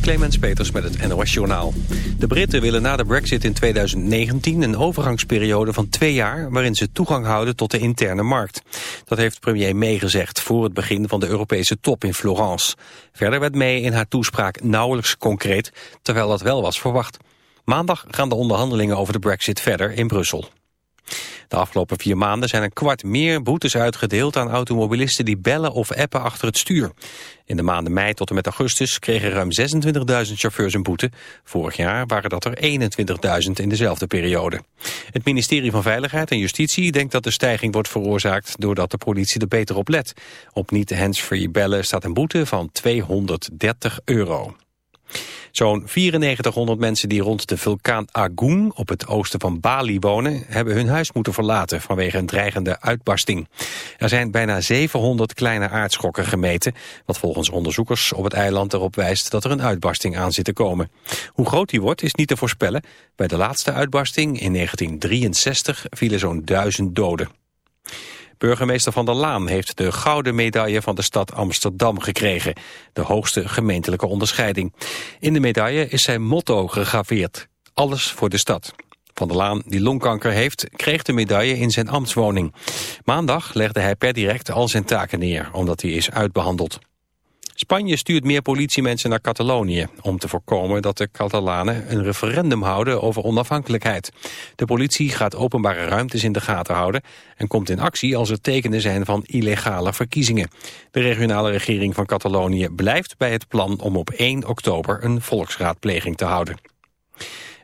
Clemens Peters met het NOS Journaal. De Britten willen na de brexit in 2019 een overgangsperiode van twee jaar... waarin ze toegang houden tot de interne markt. Dat heeft premier May gezegd voor het begin van de Europese top in Florence. Verder werd May in haar toespraak nauwelijks concreet, terwijl dat wel was verwacht. Maandag gaan de onderhandelingen over de brexit verder in Brussel. De afgelopen vier maanden zijn een kwart meer boetes uitgedeeld aan automobilisten die bellen of appen achter het stuur. In de maanden mei tot en met augustus kregen ruim 26.000 chauffeurs een boete. Vorig jaar waren dat er 21.000 in dezelfde periode. Het ministerie van Veiligheid en Justitie denkt dat de stijging wordt veroorzaakt doordat de politie er beter op let. Op niet handsfree bellen staat een boete van 230 euro. Zo'n 9400 mensen die rond de vulkaan Agung op het oosten van Bali wonen... hebben hun huis moeten verlaten vanwege een dreigende uitbarsting. Er zijn bijna 700 kleine aardschokken gemeten... wat volgens onderzoekers op het eiland erop wijst dat er een uitbarsting aan zit te komen. Hoe groot die wordt is niet te voorspellen. Bij de laatste uitbarsting in 1963 vielen zo'n duizend doden. Burgemeester Van der Laan heeft de gouden medaille van de stad Amsterdam gekregen. De hoogste gemeentelijke onderscheiding. In de medaille is zijn motto gegraveerd. Alles voor de stad. Van der Laan, die longkanker heeft, kreeg de medaille in zijn ambtswoning. Maandag legde hij per direct al zijn taken neer, omdat hij is uitbehandeld. Spanje stuurt meer politiemensen naar Catalonië... om te voorkomen dat de Catalanen een referendum houden over onafhankelijkheid. De politie gaat openbare ruimtes in de gaten houden... en komt in actie als er tekenen zijn van illegale verkiezingen. De regionale regering van Catalonië blijft bij het plan om op 1 oktober een volksraadpleging te houden.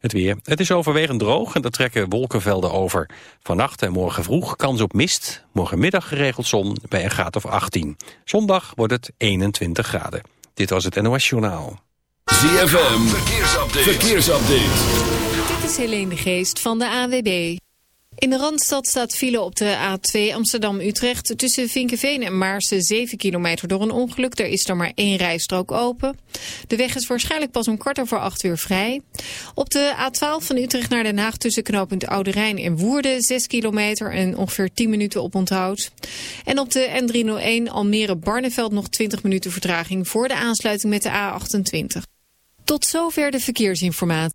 Het weer. Het is overwegend droog en er trekken wolkenvelden over. Vannacht en morgen vroeg kans op mist. Morgenmiddag geregeld zon bij een graad of 18. Zondag wordt het 21 graden. Dit was het NOS Journaal. ZFM. Verkeersupdate. Verkeersupdate. Dit is Helene de Geest van de AWB. In de Randstad staat file op de A2 Amsterdam-Utrecht. Tussen Vinkenveen en Maarsen 7 kilometer door een ongeluk. Er is er maar één rijstrook open. De weg is waarschijnlijk pas om kwart over acht uur vrij. Op de A12 van Utrecht naar Den Haag tussen knooppunt Oude Rijn en Woerden 6 kilometer en ongeveer 10 minuten op onthoud. En op de N301 Almere-Barneveld nog 20 minuten vertraging voor de aansluiting met de A28. Tot zover de verkeersinformatie.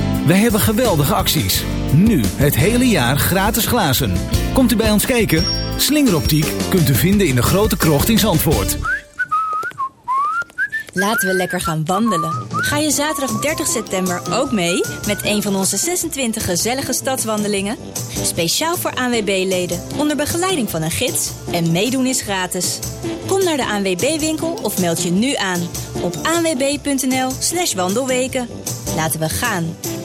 Wij hebben geweldige acties. Nu het hele jaar gratis glazen. Komt u bij ons kijken? Slingeroptiek kunt u vinden in de grote krocht in Zandvoort. Laten we lekker gaan wandelen. Ga je zaterdag 30 september ook mee met een van onze 26 gezellige stadswandelingen? Speciaal voor ANWB-leden onder begeleiding van een gids en meedoen is gratis. Kom naar de ANWB-winkel of meld je nu aan op anwb.nl slash wandelweken. Laten we gaan.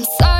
I'm sorry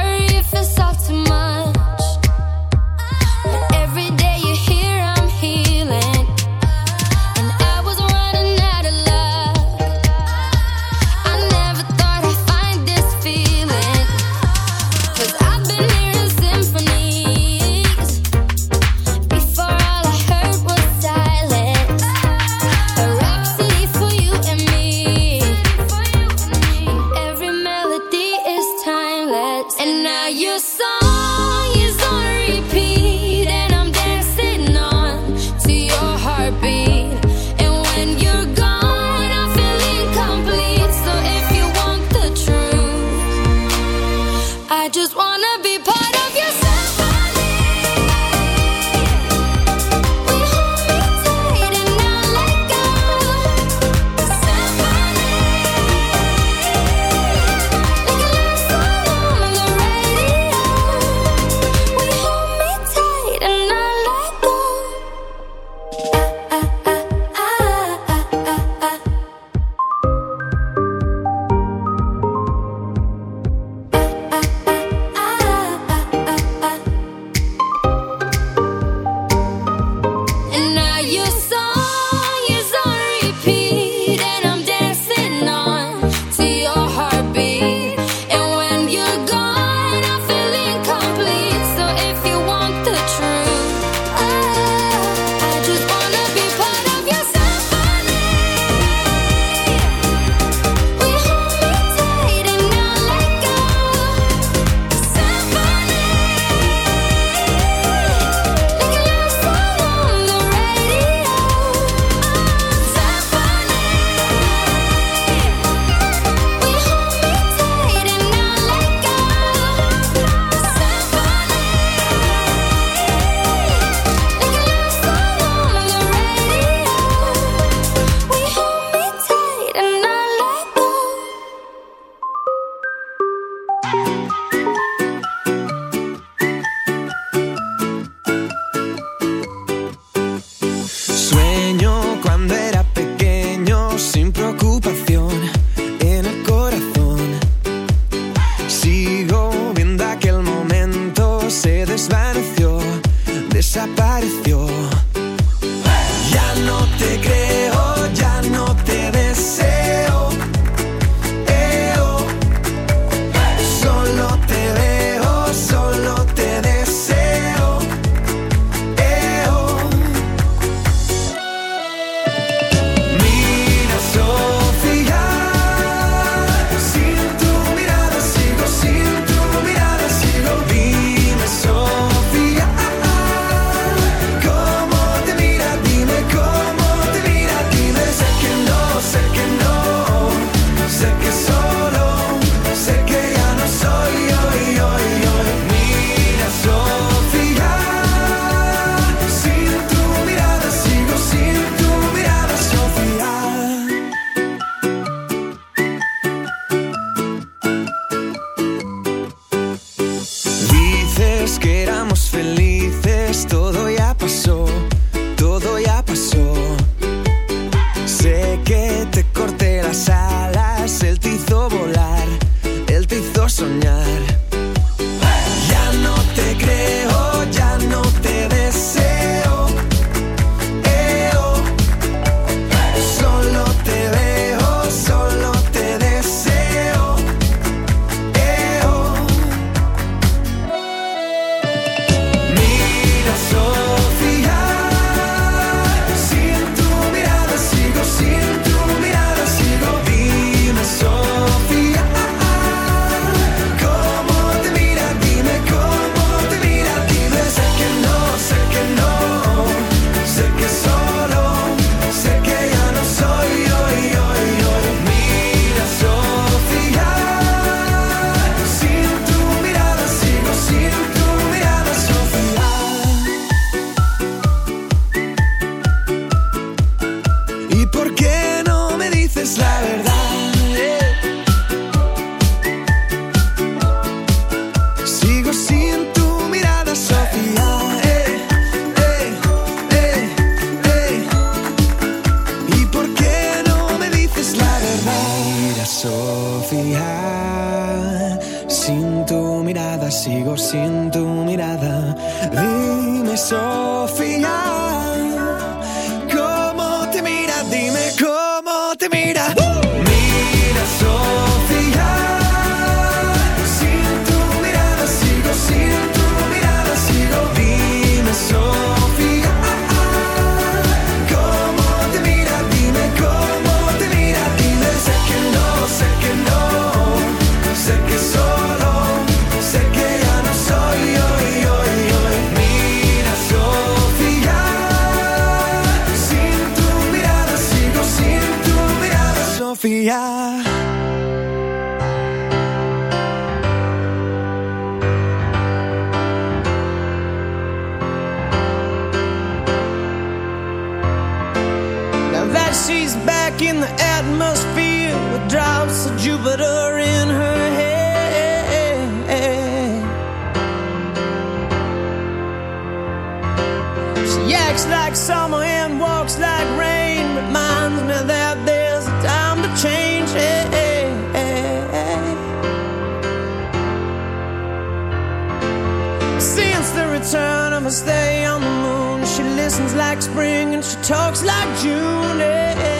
confiar. Now that she's back in the atmosphere with drops of Jupiter in her head. She acts like summer and walks like return, I stay on the moon. She listens like spring and she talks like June. Yeah.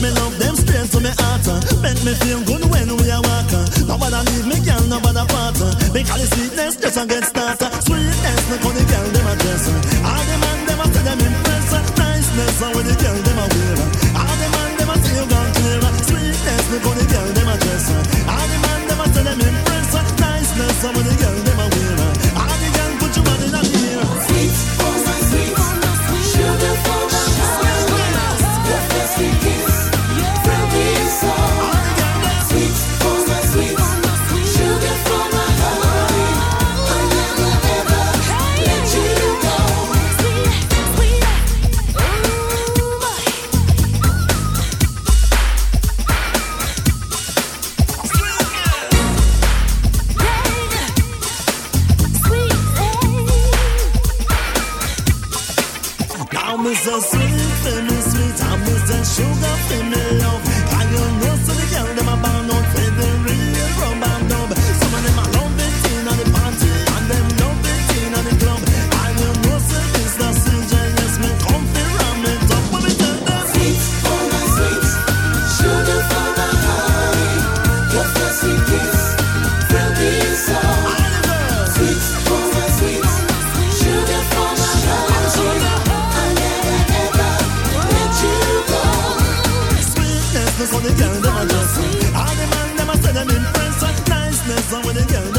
me love them straight to me heart. Uh. Make me feel good when we are walking. Nobody leave me, girl, nobody part. Uh. Because the sweetness just a get started. I'm with the young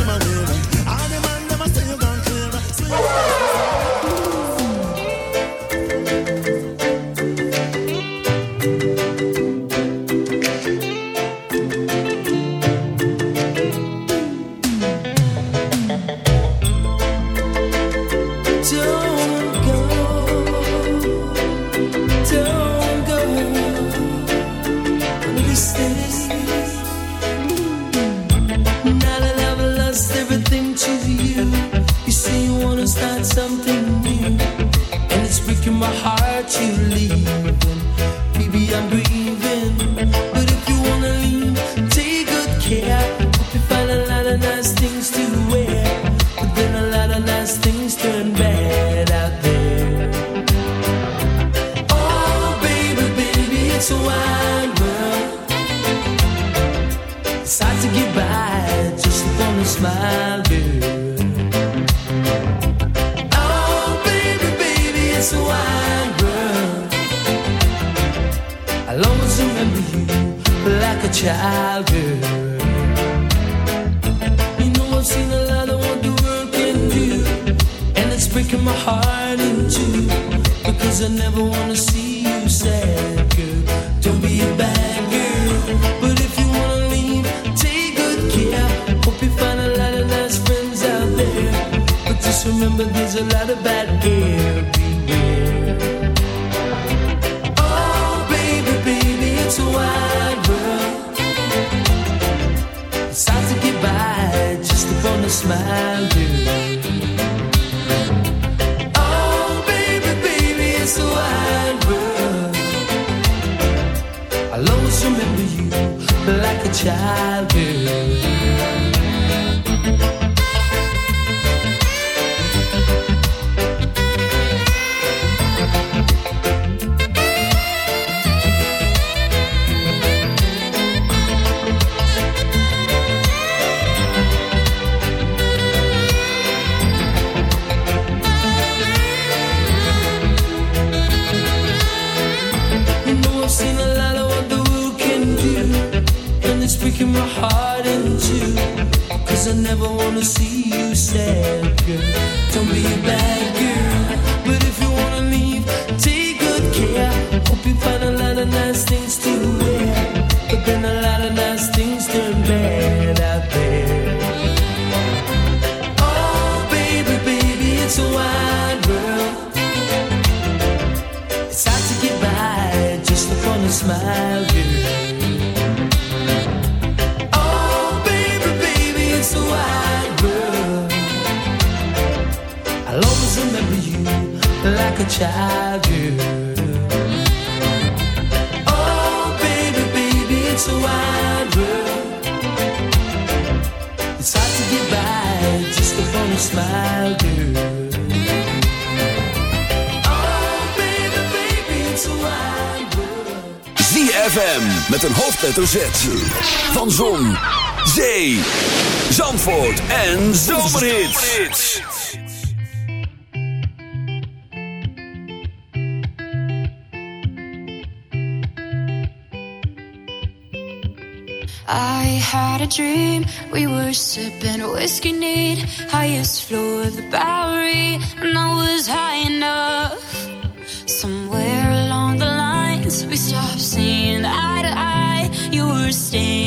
like a child do. jealousy hoofdletter Z. Van Zon, Zee, Zandvoort en Zomerhits. I had a dream, we were sipping whiskey neat Highest floor of the Bowery, and I was high enough Somewhere along the lines, we stopped seeing staying.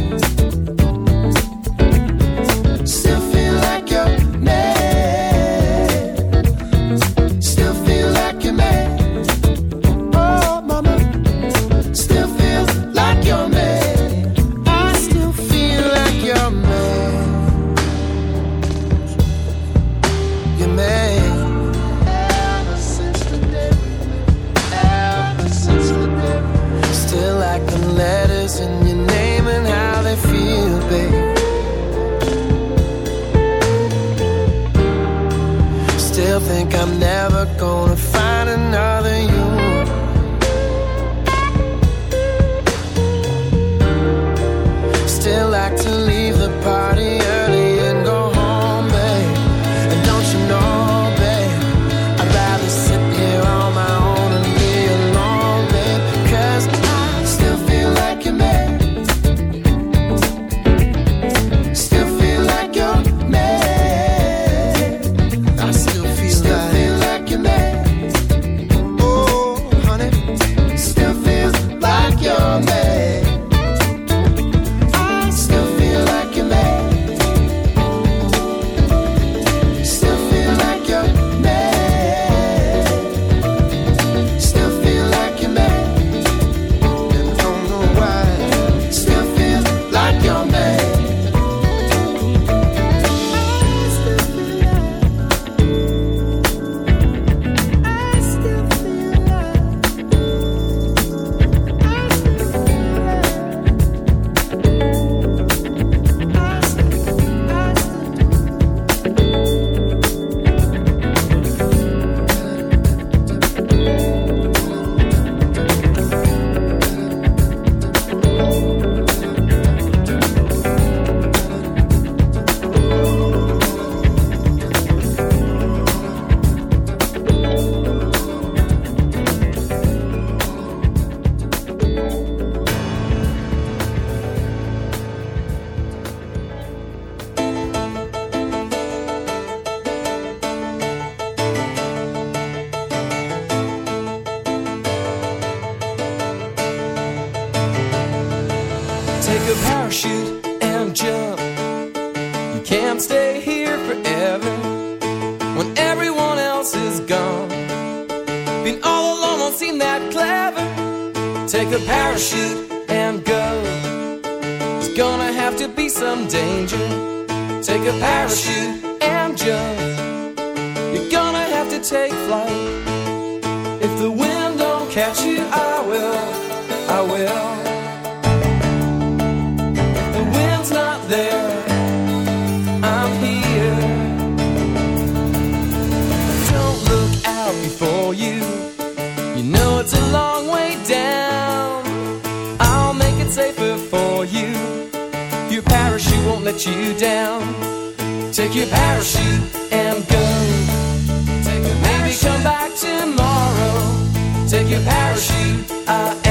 won't let you down. Take your parachute and go. Take a Maybe come back tomorrow. Take your parachute. I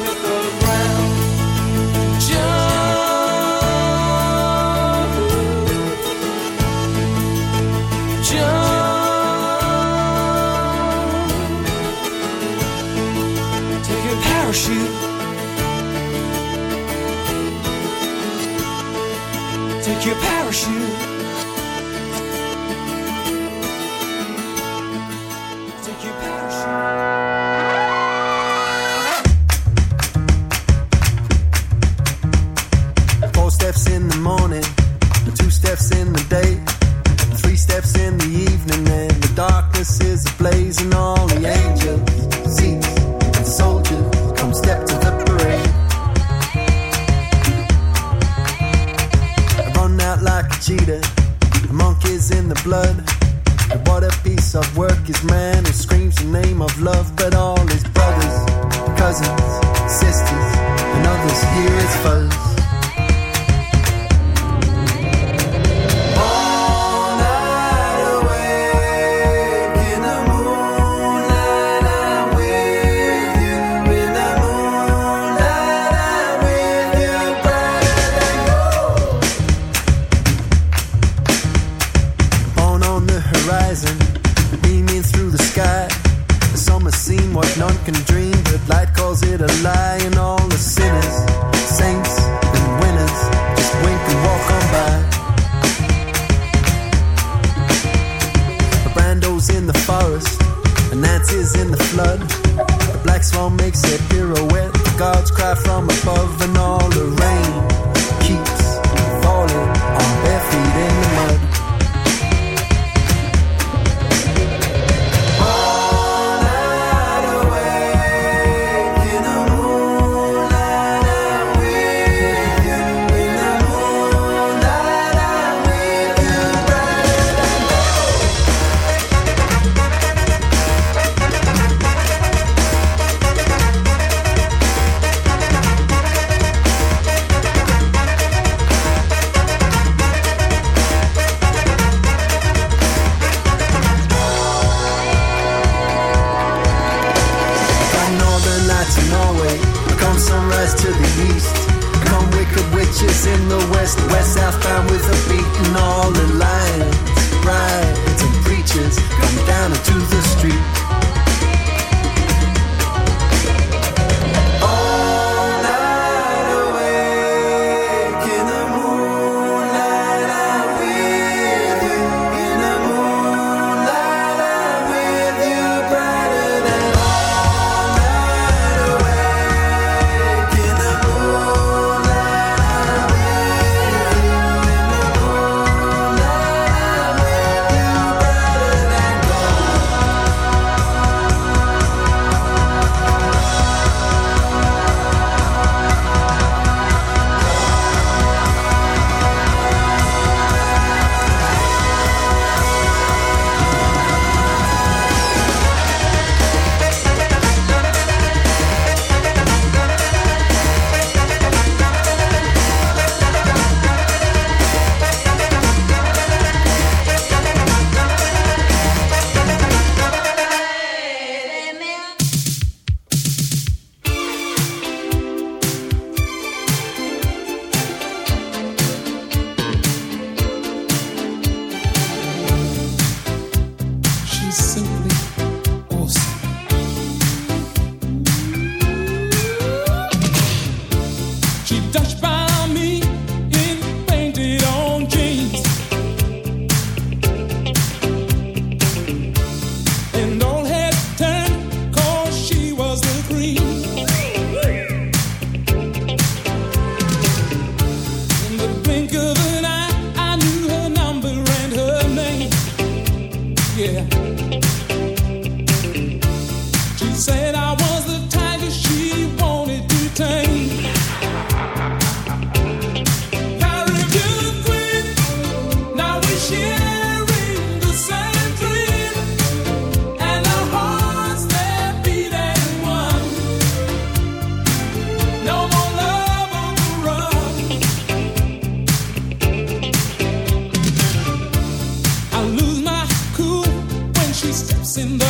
Mm.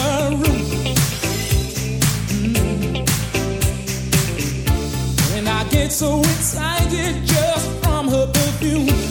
so excited just from her perfume.